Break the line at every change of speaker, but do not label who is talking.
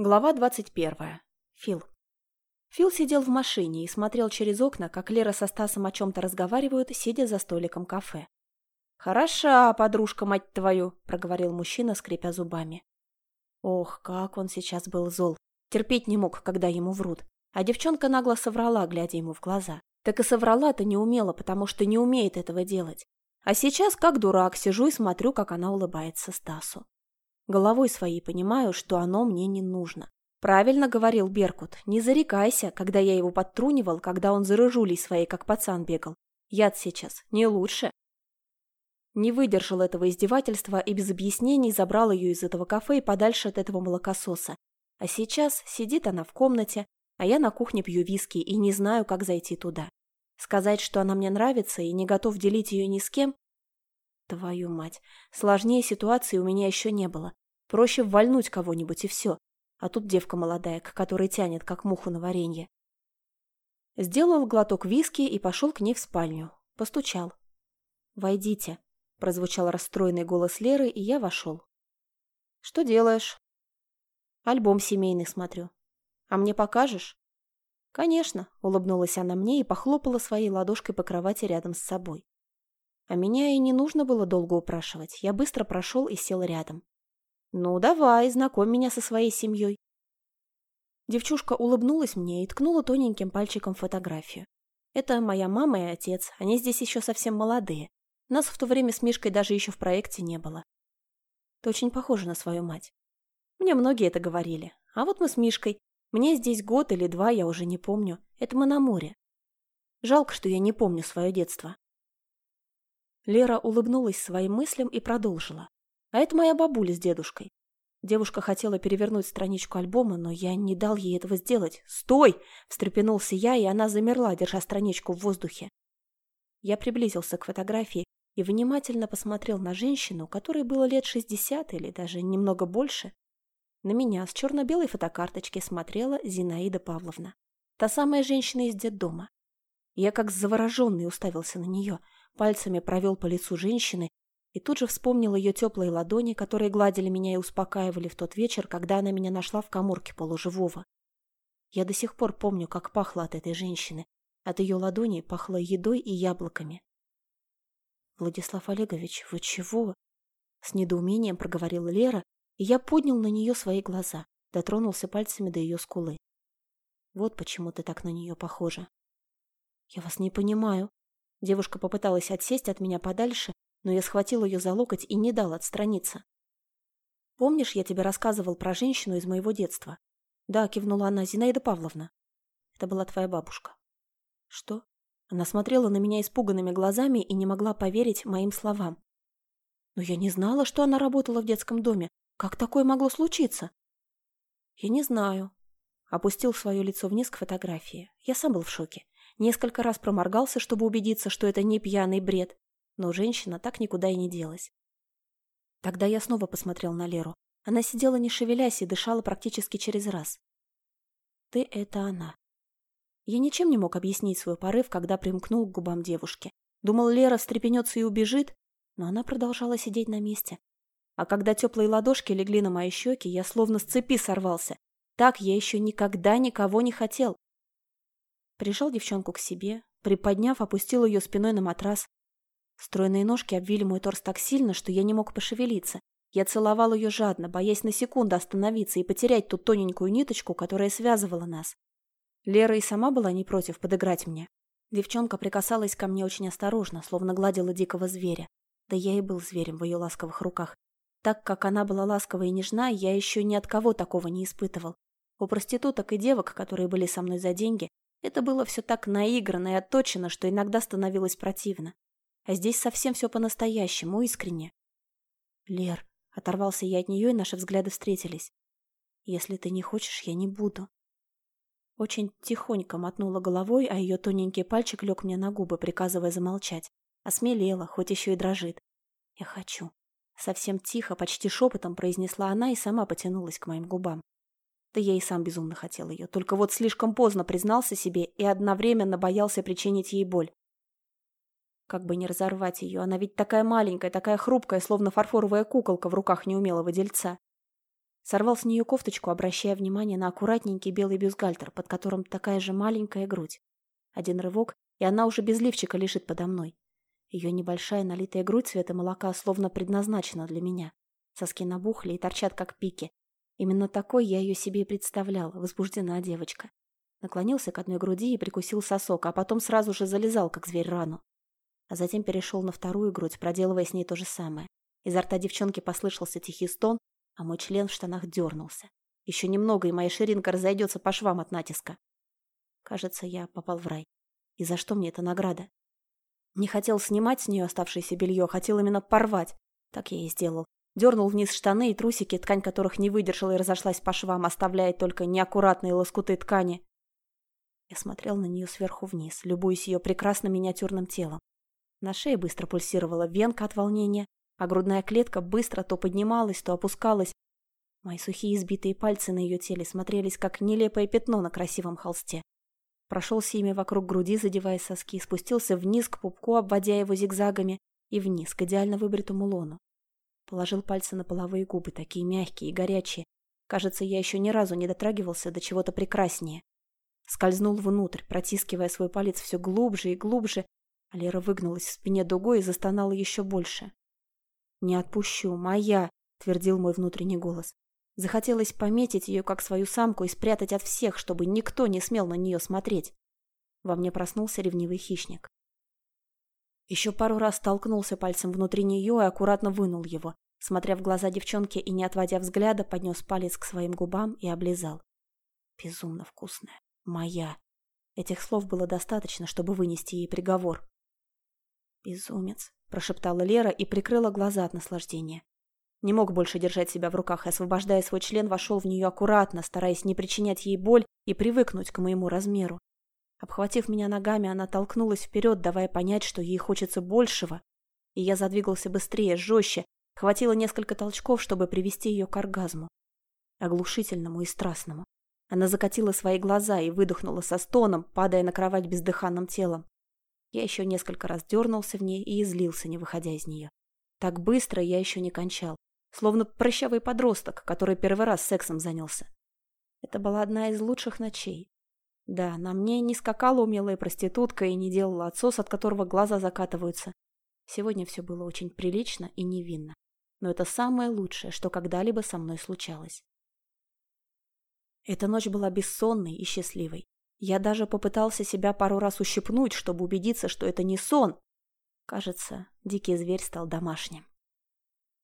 Глава 21. Фил. Фил сидел в машине и смотрел через окна, как Лера со Стасом о чем-то разговаривают, сидя за столиком кафе. «Хороша, подружка, мать твою!» – проговорил мужчина, скрипя зубами. Ох, как он сейчас был зол. Терпеть не мог, когда ему врут. А девчонка нагло соврала, глядя ему в глаза. Так и соврала-то не умела, потому что не умеет этого делать. А сейчас, как дурак, сижу и смотрю, как она улыбается Стасу. Головой своей понимаю, что оно мне не нужно. Правильно говорил Беркут, не зарекайся, когда я его подтрунивал, когда он за рыжулей своей, как пацан, бегал. Яд сейчас не лучше. Не выдержал этого издевательства и без объяснений забрал ее из этого кафе и подальше от этого молокососа. А сейчас сидит она в комнате, а я на кухне пью виски и не знаю, как зайти туда. Сказать, что она мне нравится и не готов делить ее ни с кем? Твою мать, сложнее ситуации у меня еще не было. Проще ввальнуть кого-нибудь и все. А тут девка молодая, к которой тянет, как муху на варенье. Сделал глоток виски и пошел к ней в спальню. Постучал. «Войдите», – прозвучал расстроенный голос Леры, и я вошел. «Что делаешь?» «Альбом семейный смотрю. А мне покажешь?» «Конечно», – улыбнулась она мне и похлопала своей ладошкой по кровати рядом с собой. А меня и не нужно было долго упрашивать. Я быстро прошел и сел рядом. «Ну, давай, знакомь меня со своей семьей». Девчушка улыбнулась мне и ткнула тоненьким пальчиком фотографию. «Это моя мама и отец, они здесь еще совсем молодые. Нас в то время с Мишкой даже еще в проекте не было. Ты очень похожа на свою мать. Мне многие это говорили. А вот мы с Мишкой. Мне здесь год или два, я уже не помню. Это мы на море. Жалко, что я не помню свое детство». Лера улыбнулась своим мыслям и продолжила. А это моя бабуля с дедушкой. Девушка хотела перевернуть страничку альбома, но я не дал ей этого сделать. «Стой!» – встрепенулся я, и она замерла, держа страничку в воздухе. Я приблизился к фотографии и внимательно посмотрел на женщину, которой было лет шестьдесят или даже немного больше. На меня с черно-белой фотокарточки смотрела Зинаида Павловна. Та самая женщина из детдома. Я как завороженный уставился на нее, пальцами провел по лицу женщины и тут же вспомнил ее теплые ладони, которые гладили меня и успокаивали в тот вечер, когда она меня нашла в коморке полуживого. Я до сих пор помню, как пахло от этой женщины. От ее ладони пахло едой и яблоками. «Владислав Олегович, вы чего?» С недоумением проговорила Лера, и я поднял на нее свои глаза, дотронулся пальцами до ее скулы. «Вот почему ты так на нее похожа». «Я вас не понимаю». Девушка попыталась отсесть от меня подальше, но я схватил ее за локоть и не дал отстраниться. «Помнишь, я тебе рассказывал про женщину из моего детства?» «Да», — кивнула она, — «Зинаида Павловна». «Это была твоя бабушка». «Что?» Она смотрела на меня испуганными глазами и не могла поверить моим словам. «Но я не знала, что она работала в детском доме. Как такое могло случиться?» «Я не знаю». Опустил свое лицо вниз к фотографии. Я сам был в шоке. Несколько раз проморгался, чтобы убедиться, что это не пьяный бред но женщина так никуда и не делась. Тогда я снова посмотрел на Леру. Она сидела не шевелясь и дышала практически через раз. «Ты — это она». Я ничем не мог объяснить свой порыв, когда примкнул к губам девушки. Думал, Лера встрепенется и убежит, но она продолжала сидеть на месте. А когда теплые ладошки легли на мои щеки, я словно с цепи сорвался. Так я еще никогда никого не хотел. Прижал девчонку к себе, приподняв, опустил ее спиной на матрас, Стройные ножки обвили мой торс так сильно, что я не мог пошевелиться. Я целовал ее жадно, боясь на секунду остановиться и потерять ту тоненькую ниточку, которая связывала нас. Лера и сама была не против подыграть мне. Девчонка прикасалась ко мне очень осторожно, словно гладила дикого зверя. Да я и был зверем в ее ласковых руках. Так как она была ласкова и нежна, я еще ни от кого такого не испытывал. У проституток и девок, которые были со мной за деньги, это было все так наиграно и отточено, что иногда становилось противно. А здесь совсем все по-настоящему, искренне. Лер, оторвался я от нее, и наши взгляды встретились. Если ты не хочешь, я не буду. Очень тихонько мотнула головой, а ее тоненький пальчик лег мне на губы, приказывая замолчать. Осмелела, хоть еще и дрожит. Я хочу. Совсем тихо, почти шепотом произнесла она и сама потянулась к моим губам. Да я и сам безумно хотел ее, только вот слишком поздно признался себе и одновременно боялся причинить ей боль. Как бы не разорвать ее, она ведь такая маленькая, такая хрупкая, словно фарфоровая куколка в руках неумелого дельца. Сорвал с нее кофточку, обращая внимание на аккуратненький белый бюстгальтер, под которым такая же маленькая грудь. Один рывок, и она уже без лифчика лежит подо мной. Ее небольшая налитая грудь цвета молока словно предназначена для меня. Соски набухли и торчат, как пики. Именно такой я ее себе и представляла, возбуждена девочка. Наклонился к одной груди и прикусил сосок, а потом сразу же залезал, как зверь рану. А затем перешел на вторую грудь, проделывая с ней то же самое. Изо рта девчонки послышался тихий стон, а мой член в штанах дернулся. Еще немного, и моя ширинка разойдется по швам от натиска. Кажется, я попал в рай. И за что мне эта награда? Не хотел снимать с нее оставшееся белье, хотел именно порвать. Так я и сделал. Дернул вниз штаны и трусики, ткань которых не выдержала и разошлась по швам, оставляя только неаккуратные лоскуты ткани. Я смотрел на нее сверху вниз, любуясь ее прекрасным миниатюрным телом. На шее быстро пульсировала венка от волнения, а грудная клетка быстро то поднималась, то опускалась. Мои сухие избитые пальцы на ее теле смотрелись, как нелепое пятно на красивом холсте. Прошелся ими вокруг груди, задевая соски, спустился вниз к пупку, обводя его зигзагами, и вниз, к идеально выбритому лону. Положил пальцы на половые губы, такие мягкие и горячие. Кажется, я еще ни разу не дотрагивался до чего-то прекраснее. Скользнул внутрь, протискивая свой палец все глубже и глубже, а Лера выгнулась в спине дугой и застонала еще больше. «Не отпущу, моя!» — твердил мой внутренний голос. Захотелось пометить ее как свою самку и спрятать от всех, чтобы никто не смел на нее смотреть. Во мне проснулся ревнивый хищник. Еще пару раз столкнулся пальцем внутри нее и аккуратно вынул его. Смотря в глаза девчонки и не отводя взгляда, поднес палец к своим губам и облизал. Безумно вкусная. Моя. Этих слов было достаточно, чтобы вынести ей приговор. «Безумец», – прошептала Лера и прикрыла глаза от наслаждения. Не мог больше держать себя в руках и, освобождая свой член, вошел в нее аккуратно, стараясь не причинять ей боль и привыкнуть к моему размеру. Обхватив меня ногами, она толкнулась вперед, давая понять, что ей хочется большего. И я задвигался быстрее, жестче, хватило несколько толчков, чтобы привести ее к оргазму. Оглушительному и страстному. Она закатила свои глаза и выдохнула со стоном, падая на кровать бездыханным телом. Я еще несколько раз дернулся в ней и излился, не выходя из нее. Так быстро я еще не кончал. Словно прыщавый подросток, который первый раз сексом занялся. Это была одна из лучших ночей. Да, на мне не скакала умелая проститутка и не делала отсос, от которого глаза закатываются. Сегодня все было очень прилично и невинно. Но это самое лучшее, что когда-либо со мной случалось. Эта ночь была бессонной и счастливой. Я даже попытался себя пару раз ущипнуть, чтобы убедиться, что это не сон. Кажется, дикий зверь стал домашним.